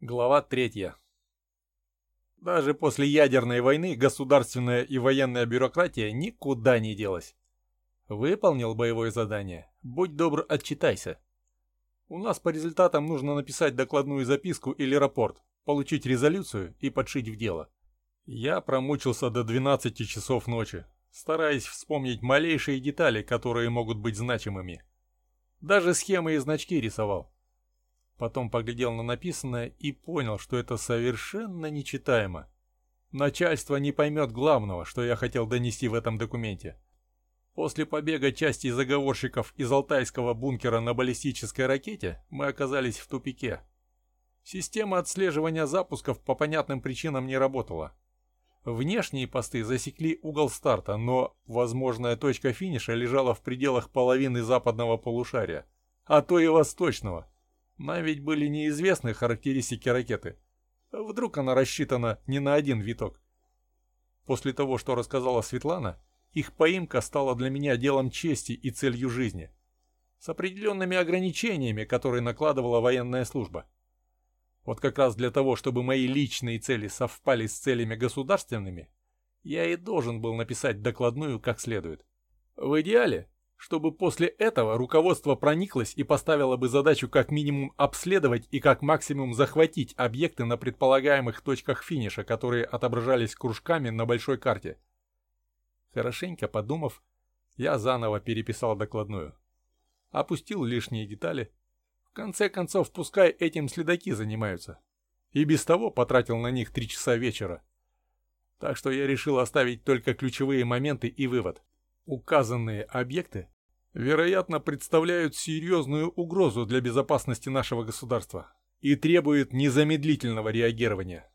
Глава третья. Даже после ядерной войны государственная и военная бюрократия никуда не делась. Выполнил боевое задание. Будь добр, отчитайся. У нас по результатам нужно написать докладную записку или рапорт, получить резолюцию и подшить в дело. Я промучился до 12 часов ночи, стараясь вспомнить малейшие детали, которые могут быть значимыми. Даже схемы и значки рисовал. Потом поглядел на написанное и понял, что это совершенно нечитаемо. Начальство не поймет главного, что я хотел донести в этом документе. После побега части заговорщиков из алтайского бункера на баллистической ракете мы оказались в тупике. Система отслеживания запусков по понятным причинам не работала. Внешние посты засекли угол старта, но возможная точка финиша лежала в пределах половины западного полушария, а то и восточного – нам ведь были неизвестны характеристики ракеты. Вдруг она рассчитана не на один виток. После того, что рассказала Светлана, их поимка стала для меня делом чести и целью жизни. С определенными ограничениями, которые накладывала военная служба. Вот как раз для того, чтобы мои личные цели совпали с целями государственными, я и должен был написать докладную как следует. В идеале чтобы после этого руководство прониклось и поставило бы задачу как минимум обследовать и как максимум захватить объекты на предполагаемых точках финиша, которые отображались кружками на большой карте. Хорошенько подумав, я заново переписал докладную. Опустил лишние детали. В конце концов, пускай этим следаки занимаются. И без того потратил на них три часа вечера. Так что я решил оставить только ключевые моменты и вывод. Указанные объекты, вероятно, представляют серьезную угрозу для безопасности нашего государства и требуют незамедлительного реагирования.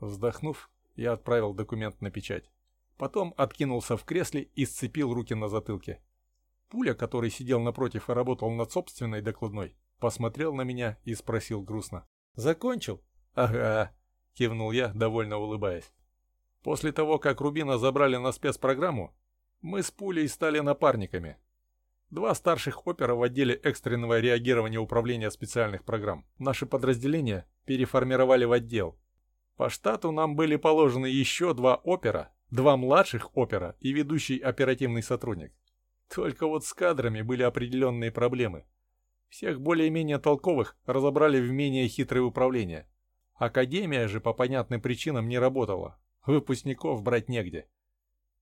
Вздохнув, я отправил документ на печать. Потом откинулся в кресле и сцепил руки на затылке. Пуля, который сидел напротив и работал над собственной докладной, посмотрел на меня и спросил грустно. «Закончил?» «Ага», — кивнул я, довольно улыбаясь. После того, как Рубина забрали на спецпрограмму, мы с пулей стали напарниками. Два старших опера в отделе экстренного реагирования управления специальных программ. Наши подразделения переформировали в отдел. По штату нам были положены еще два опера, два младших опера и ведущий оперативный сотрудник. Только вот с кадрами были определенные проблемы. Всех более-менее толковых разобрали в менее хитрое управление. Академия же по понятным причинам не работала. Выпускников брать негде.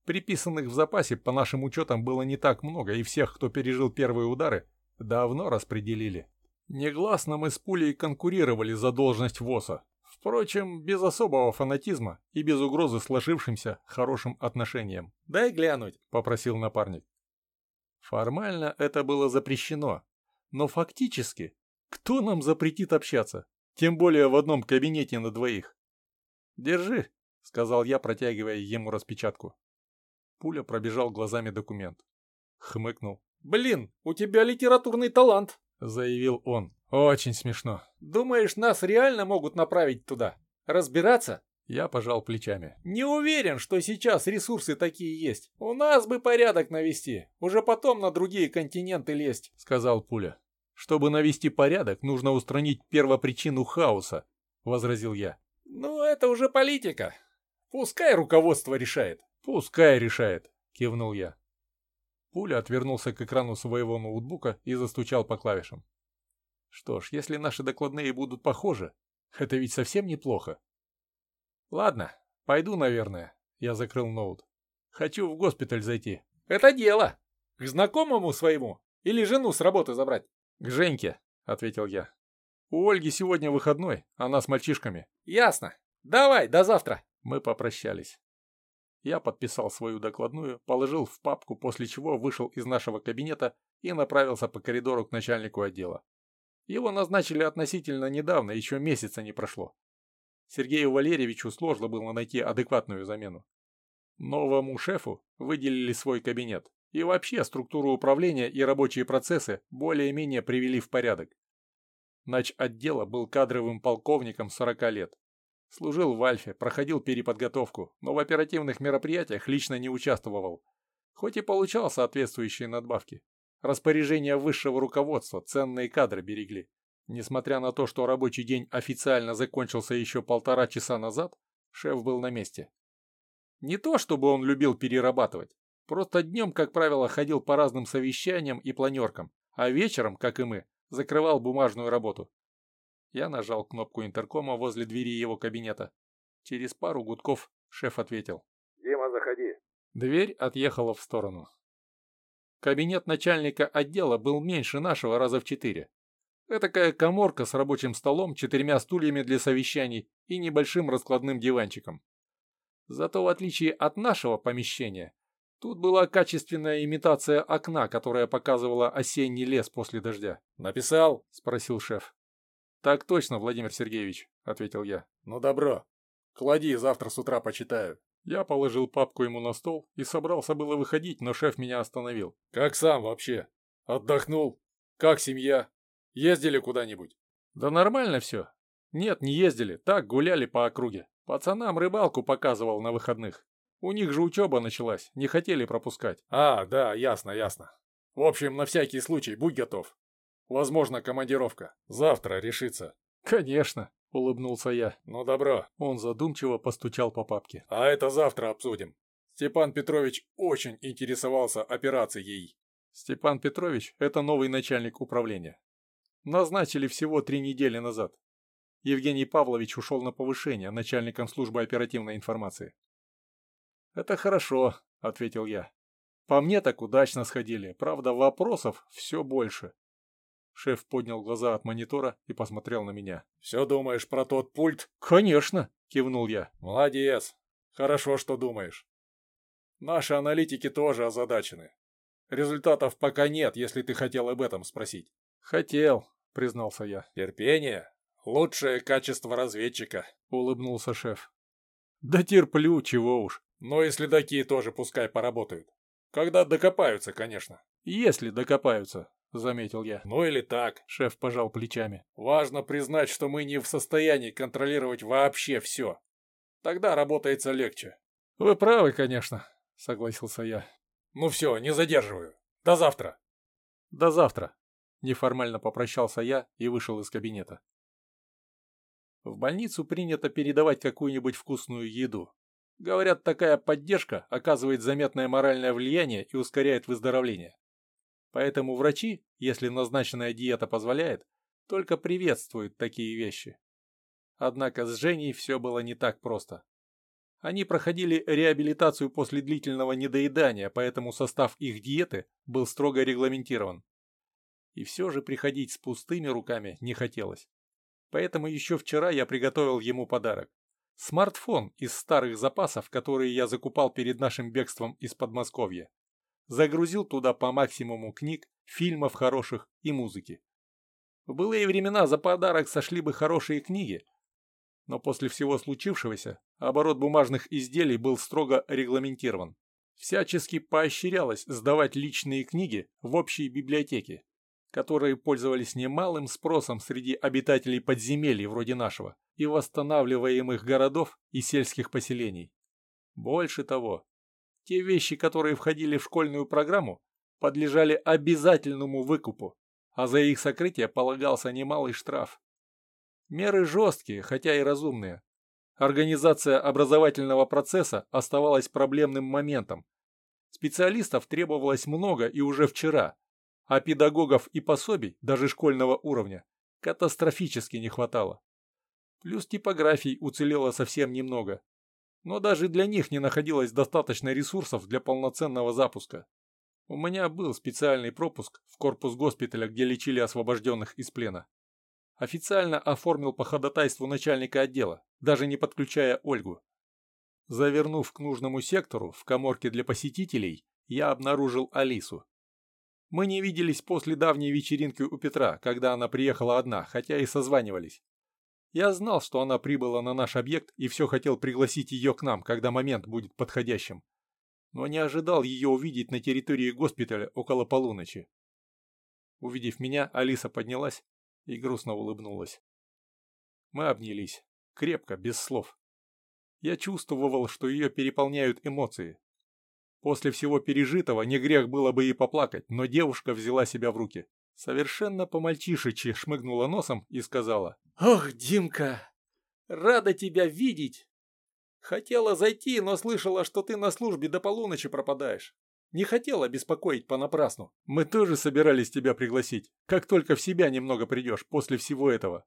Приписанных в запасе, по нашим учетам, было не так много, и всех, кто пережил первые удары, давно распределили. Негласно мы с пулей конкурировали за должность ВОСа. Впрочем, без особого фанатизма и без угрозы сложившимся хорошим отношениям. «Дай глянуть», — попросил напарник. Формально это было запрещено, но фактически кто нам запретит общаться? Тем более в одном кабинете на двоих. «Держи», — сказал я, протягивая ему распечатку. Пуля пробежал глазами документ. Хмыкнул. «Блин, у тебя литературный талант!» Заявил он. «Очень смешно. Думаешь, нас реально могут направить туда? Разбираться?» Я пожал плечами. «Не уверен, что сейчас ресурсы такие есть. У нас бы порядок навести. Уже потом на другие континенты лезть», — сказал Пуля. «Чтобы навести порядок, нужно устранить первопричину хаоса», — возразил я. «Ну, это уже политика. Пускай руководство решает. «Пускай решает», — кивнул я. Пуля отвернулся к экрану своего ноутбука и застучал по клавишам. Что ж, если наши докладные будут похожи, это ведь совсем неплохо. Ладно, пойду, наверное. Я закрыл ноут. Хочу в госпиталь зайти. Это дело. К знакомому своему или жену с работы забрать? К Женьке, ответил я. У Ольги сегодня выходной, она с мальчишками. Ясно. Давай, до завтра. Мы попрощались. Я подписал свою докладную, положил в папку, после чего вышел из нашего кабинета и направился по коридору к начальнику отдела. Его назначили относительно недавно, еще месяца не прошло. Сергею Валерьевичу сложно было найти адекватную замену. Новому шефу выделили свой кабинет, и вообще структуру управления и рабочие процессы более-менее привели в порядок. Нач отдела был кадровым полковником 40 лет. Служил в Альфе, проходил переподготовку, но в оперативных мероприятиях лично не участвовал. Хоть и получал соответствующие надбавки. Распоряжения высшего руководства ценные кадры берегли. Несмотря на то, что рабочий день официально закончился еще полтора часа назад, шеф был на месте. Не то, чтобы он любил перерабатывать. Просто днем, как правило, ходил по разным совещаниям и планеркам, а вечером, как и мы, закрывал бумажную работу. Я нажал кнопку интеркома возле двери его кабинета. Через пару гудков шеф ответил. «Дима, заходи». Дверь отъехала в сторону. Кабинет начальника отдела был меньше нашего раза в четыре. Этакая коморка с рабочим столом, четырьмя стульями для совещаний и небольшим раскладным диванчиком. Зато в отличие от нашего помещения, тут была качественная имитация окна, которая показывала осенний лес после дождя. «Написал?» – спросил шеф. «Так точно, Владимир Сергеевич», – ответил я. «Ну добро. Клади, завтра с утра почитаю». Я положил папку ему на стол и собрался было выходить, но шеф меня остановил. «Как сам вообще? Отдохнул? Как семья? Ездили куда-нибудь?» «Да нормально все. Нет, не ездили, так гуляли по округе. Пацанам рыбалку показывал на выходных. У них же учеба началась, не хотели пропускать». «А, да, ясно, ясно. В общем, на всякий случай будь готов. Возможно, командировка. Завтра решится». «Конечно», — улыбнулся я. «Ну добро». Он задумчиво постучал по папке. «А это завтра обсудим. Степан Петрович очень интересовался операцией». Степан Петрович – это новый начальник управления. Назначили всего три недели назад. Евгений Павлович ушел на повышение начальником службы оперативной информации. «Это хорошо», — ответил я. «По мне так удачно сходили. Правда, вопросов все больше». Шеф поднял глаза от монитора и посмотрел на меня. «Все думаешь про тот пульт?» «Конечно!» — кивнул я. «Молодец. Хорошо, что думаешь. Наши аналитики тоже озадачены. Результатов пока нет, если ты хотел об этом спросить». «Хотел», — признался я. «Терпение — лучшее качество разведчика», — улыбнулся шеф. «Да терплю, чего уж». «Ну и следаки тоже пускай поработают. Когда докопаются, конечно». «Если докопаются», — заметил я. «Ну или так», — шеф пожал плечами. «Важно признать, что мы не в состоянии контролировать вообще все. Тогда работается легче». «Вы правы, конечно», — согласился я. «Ну все, не задерживаю. До завтра». «До завтра», — неформально попрощался я и вышел из кабинета. В больницу принято передавать какую-нибудь вкусную еду. Говорят, такая поддержка оказывает заметное моральное влияние и ускоряет выздоровление. Поэтому врачи, если назначенная диета позволяет, только приветствуют такие вещи. Однако с Женей все было не так просто. Они проходили реабилитацию после длительного недоедания, поэтому состав их диеты был строго регламентирован. И все же приходить с пустыми руками не хотелось. Поэтому еще вчера я приготовил ему подарок. Смартфон из старых запасов, которые я закупал перед нашим бегством из Подмосковья загрузил туда по максимуму книг, фильмов хороших и музыки. В былые времена за подарок сошли бы хорошие книги, но после всего случившегося оборот бумажных изделий был строго регламентирован. Всячески поощрялось сдавать личные книги в общие библиотеки, которые пользовались немалым спросом среди обитателей подземелий вроде нашего и восстанавливаемых городов и сельских поселений. Больше того, те вещи, которые входили в школьную программу, подлежали обязательному выкупу, а за их сокрытие полагался немалый штраф. Меры жесткие, хотя и разумные. Организация образовательного процесса оставалась проблемным моментом. Специалистов требовалось много и уже вчера, а педагогов и пособий, даже школьного уровня, катастрофически не хватало. Плюс типографий уцелело совсем немного, но даже для них не находилось достаточно ресурсов для полноценного запуска. У меня был специальный пропуск в корпус госпиталя, где лечили освобожденных из плена. Официально оформил по ходатайству начальника отдела, даже не подключая Ольгу. Завернув к нужному сектору, в коморке для посетителей, я обнаружил Алису. Мы не виделись после давней вечеринки у Петра, когда она приехала одна, хотя и созванивались. Я знал, что она прибыла на наш объект и все хотел пригласить ее к нам, когда момент будет подходящим. Но не ожидал ее увидеть на территории госпиталя около полуночи. Увидев меня, Алиса поднялась и грустно улыбнулась. Мы обнялись. Крепко, без слов. Я чувствовал, что ее переполняют эмоции. После всего пережитого не грех было бы и поплакать, но девушка взяла себя в руки. Совершенно по-мальчишечи шмыгнула носом и сказала. «Ох, Димка, рада тебя видеть. Хотела зайти, но слышала, что ты на службе до полуночи пропадаешь. Не хотела беспокоить понапрасну. Мы тоже собирались тебя пригласить, как только в себя немного придешь после всего этого.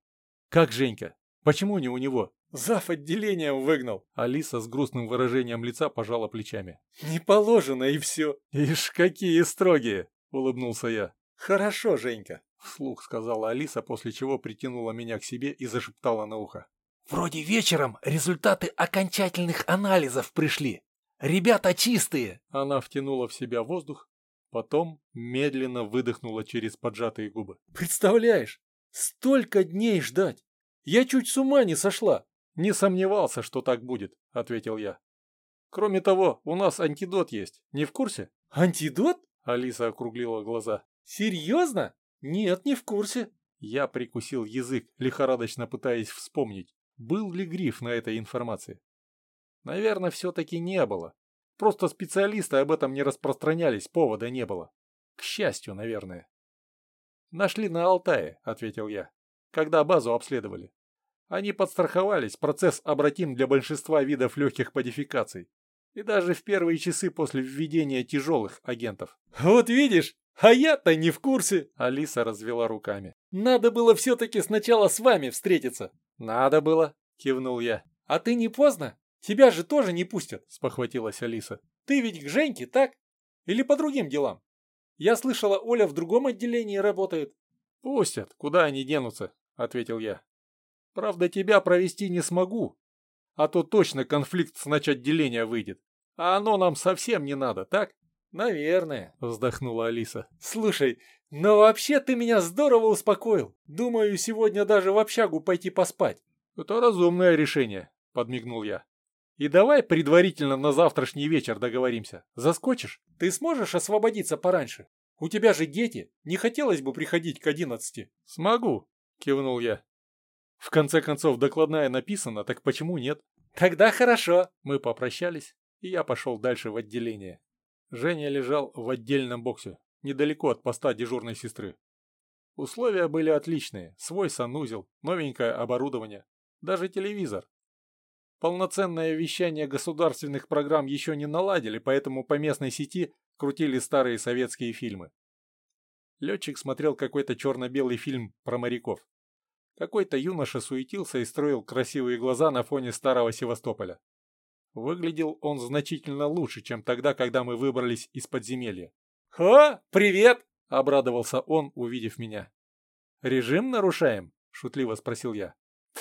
Как Женька? Почему не у него? Зав. отделением выгнал. Алиса с грустным выражением лица пожала плечами. Не положено и все. Ишь, какие строгие, улыбнулся я. Хорошо, Женька. Вслух сказала Алиса, после чего притянула меня к себе и зашептала на ухо. Вроде вечером результаты окончательных анализов пришли. Ребята чистые. Она втянула в себя воздух, потом медленно выдохнула через поджатые губы. Представляешь, столько дней ждать. Я чуть с ума не сошла. Не сомневался, что так будет, ответил я. Кроме того, у нас антидот есть. Не в курсе? Антидот? Алиса округлила глаза. Серьезно? Нет, не в курсе. Я прикусил язык, лихорадочно пытаясь вспомнить, был ли гриф на этой информации. Наверное, все-таки не было. Просто специалисты об этом не распространялись, повода не было. К счастью, наверное. «Нашли на Алтае», — ответил я, — «когда базу обследовали. Они подстраховались, процесс обратим для большинства видов легких модификаций. И даже в первые часы после введения тяжелых агентов. «Вот видишь, а я-то не в курсе!» Алиса развела руками. «Надо было все-таки сначала с вами встретиться!» «Надо было!» — кивнул я. «А ты не поздно? Тебя же тоже не пустят!» — спохватилась Алиса. «Ты ведь к Женьке, так? Или по другим делам? Я слышала, Оля в другом отделении работает». «Пустят, куда они денутся?» — ответил я. «Правда, тебя провести не смогу, а то точно конфликт с начотделения выйдет. А оно нам совсем не надо, так?» «Наверное», — вздохнула Алиса. «Слушай, но вообще ты меня здорово успокоил. Думаю, сегодня даже в общагу пойти поспать». «Это разумное решение», — подмигнул я. «И давай предварительно на завтрашний вечер договоримся. Заскочишь?» «Ты сможешь освободиться пораньше? У тебя же дети. Не хотелось бы приходить к одиннадцати?» «Смогу», — кивнул я. В конце концов, докладная написана, так почему нет? «Тогда хорошо». Мы попрощались, и я пошел дальше в отделение. Женя лежал в отдельном боксе, недалеко от поста дежурной сестры. Условия были отличные, свой санузел, новенькое оборудование, даже телевизор. Полноценное вещание государственных программ еще не наладили, поэтому по местной сети крутили старые советские фильмы. Летчик смотрел какой-то черно-белый фильм про моряков. Какой-то юноша суетился и строил красивые глаза на фоне старого Севастополя. Выглядел он значительно лучше, чем тогда, когда мы выбрались из подземелья. «О, привет!» — обрадовался он, увидев меня. «Режим нарушаем?» — шутливо спросил я.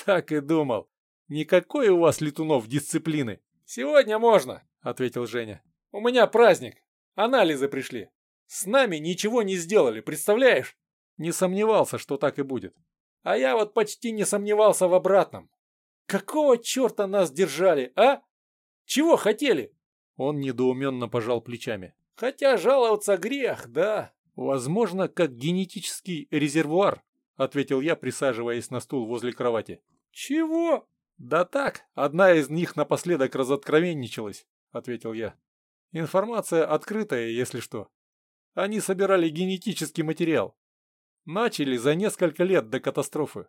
«Так и думал. Никакой у вас, летунов, дисциплины». «Сегодня можно», — ответил Женя. «У меня праздник. Анализы пришли. С нами ничего не сделали, представляешь?» Не сомневался, что так и будет. А я вот почти не сомневался в обратном. Какого черта нас держали, а? Чего хотели?» Он недоуменно пожал плечами. «Хотя жаловаться грех, да». «Возможно, как генетический резервуар», ответил я, присаживаясь на стул возле кровати. «Чего?» «Да так, одна из них напоследок разоткровенничалась», ответил я. «Информация открытая, если что. Они собирали генетический материал. Начали за несколько лет до катастрофы.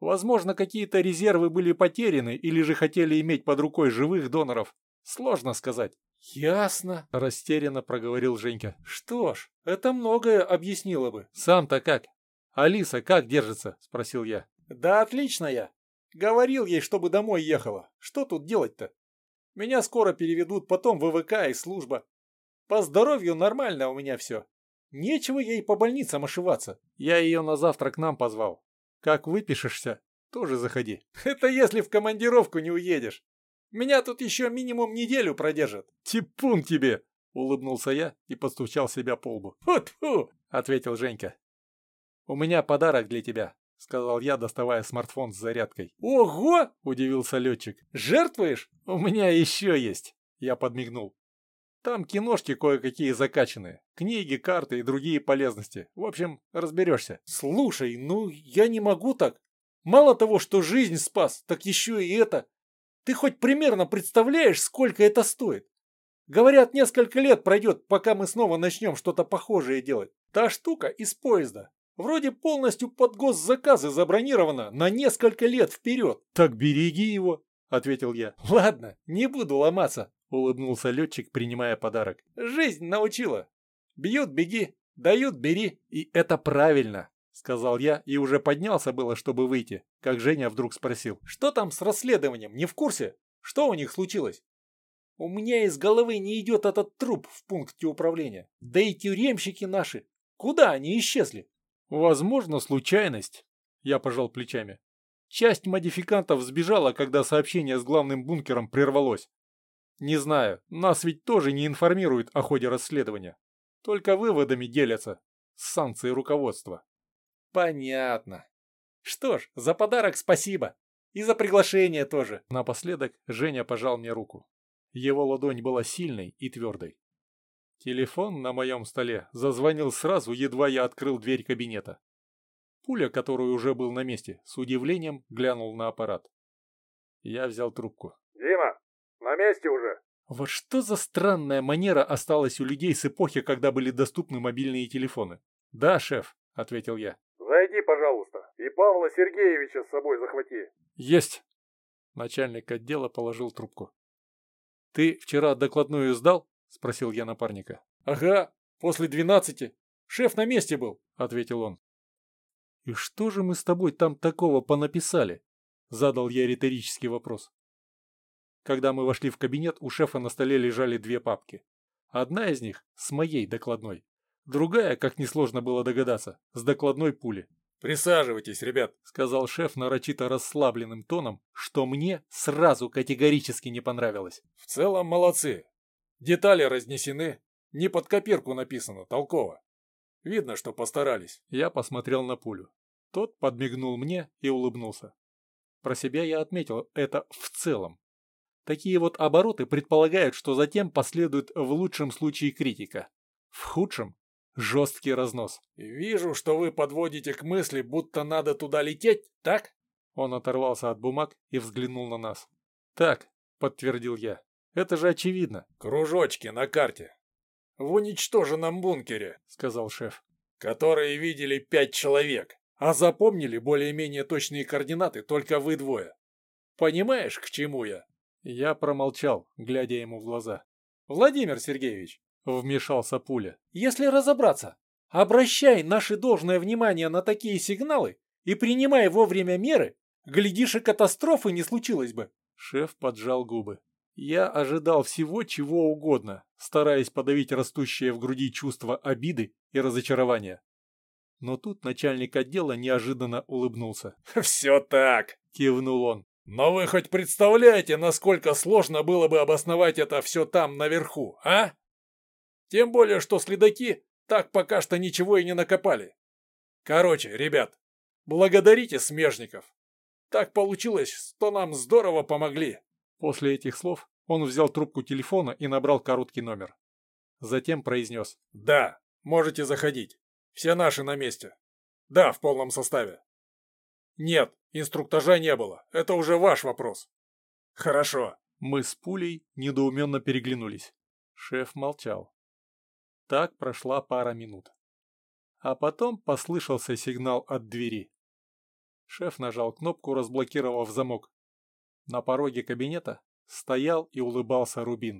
Возможно, какие-то резервы были потеряны или же хотели иметь под рукой живых доноров. Сложно сказать. «Ясно», — растерянно проговорил Женька. «Что ж, это многое объяснило бы». «Сам-то как? Алиса как держится?» — спросил я. «Да отлично я. Говорил ей, чтобы домой ехала. Что тут делать-то? Меня скоро переведут, потом ВВК и служба. По здоровью нормально у меня все. Нечего ей по больницам ошиваться». Я ее на завтра к нам позвал. Как выпишешься, тоже заходи. Это если в командировку не уедешь. Меня тут еще минимум неделю продержат. Типун тебе! Улыбнулся я и постучал себя по лбу. «Фу-фу!» — ответил Женька. «У меня подарок для тебя», — сказал я, доставая смартфон с зарядкой. «Ого!» — удивился летчик. «Жертвуешь?» «У меня еще есть», — я подмигнул. «Там киношки кое-какие закачанные, книги, карты и другие полезности. В общем, разберешься». «Слушай, ну я не могу так. Мало того, что жизнь спас, так еще и это. Ты хоть примерно представляешь, сколько это стоит? Говорят, несколько лет пройдет, пока мы снова начнем что-то похожее делать. Та штука из поезда. Вроде полностью под госзаказы забронирована на несколько лет вперед. Так береги его, ответил я. Ладно, не буду ломаться, улыбнулся летчик, принимая подарок. Жизнь научила. Бьют – беги, дают – бери. И это правильно, сказал я и уже поднялся было, чтобы выйти, как Женя вдруг спросил. Что там с расследованием, не в курсе? Что у них случилось? У меня из головы не идет этот труп в пункте управления. Да и тюремщики наши. Куда они исчезли? Возможно, случайность. Я пожал плечами. Часть модификантов сбежала, когда сообщение с главным бункером прервалось. Не знаю, нас ведь тоже не информируют о ходе расследования. Только выводами делятся. С санкцией руководства. Понятно. Что ж, за подарок спасибо. И за приглашение тоже. Напоследок Женя пожал мне руку. Его ладонь была сильной и твердой. Телефон на моем столе зазвонил сразу, едва я открыл дверь кабинета. Пуля, который уже был на месте, с удивлением глянул на аппарат. Я взял трубку. «Дима, на месте уже?» Вот что за странная манера осталась у людей с эпохи, когда были доступны мобильные телефоны? «Да, шеф», — ответил я. «Зайди, пожалуйста, и Павла Сергеевича с собой захвати». «Есть!» Начальник отдела положил трубку. «Ты вчера докладную сдал?» — спросил я напарника. «Ага, после двенадцати. Шеф на месте был», — ответил он. «И что же мы с тобой там такого понаписали?» — задал я риторический вопрос. Когда мы вошли в кабинет, у шефа на столе лежали две папки. Одна из них с моей докладной, другая, как несложно было догадаться, с докладной пули. «Присаживайтесь, ребят», — сказал шеф нарочито расслабленным тоном, что мне сразу категорически не понравилось. «В целом молодцы. Детали разнесены, не под копирку написано, толково. Видно, что постарались». Я посмотрел на пулю. Тот подмигнул мне и улыбнулся. Про себя я отметил это в целом. Такие вот обороты предполагают, что затем последует в лучшем случае критика. В худшем – жесткий разнос. «Вижу, что вы подводите к мысли, будто надо туда лететь, так?» Он оторвался от бумаг и взглянул на нас. «Так», – подтвердил я. «Это же очевидно». «Кружочки на карте. В уничтоженном бункере», – сказал шеф. «Которые видели пять человек, а запомнили более-менее точные координаты только вы двое. Понимаешь, к чему я?» Я промолчал, глядя ему в глаза. «Владимир Сергеевич», — вмешался Пуля, — «если разобраться, обращай наше должное внимание на такие сигналы и принимай вовремя меры, глядишь, и катастрофы не случилось бы». Шеф поджал губы. Я ожидал всего, чего угодно, стараясь подавить растущее в груди чувство обиды и разочарования. Но тут начальник отдела неожиданно улыбнулся. «Все так!» – кивнул он. Но вы хоть представляете, насколько сложно было бы обосновать это все там наверху, а? Тем более, что следаки так пока что ничего и не накопали. Короче, ребят, благодарите смежников. Так получилось, что нам здорово помогли. После этих слов он взял трубку телефона и набрал короткий номер. Затем произнес. «Да, можете заходить. Все наши на месте. Да, в полном составе. Нет, инструктажа не было. Это уже ваш вопрос. Хорошо. Мы с пулей недоуменно переглянулись. Шеф молчал. Так прошла пара минут. А потом послышался сигнал от двери. Шеф нажал кнопку, разблокировав замок. На пороге кабинета стоял и улыбался Рубин.